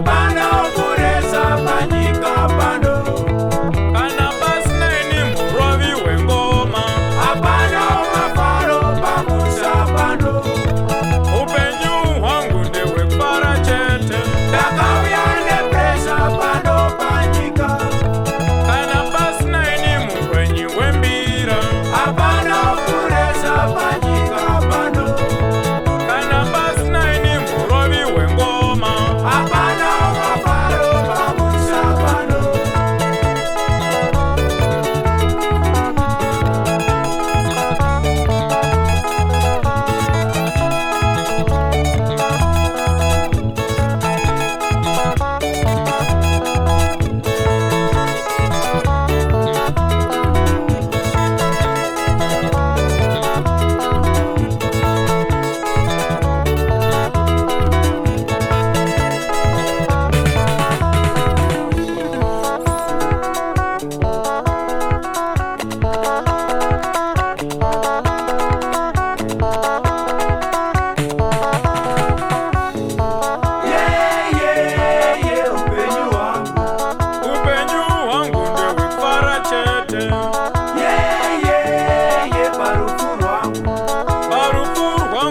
Bye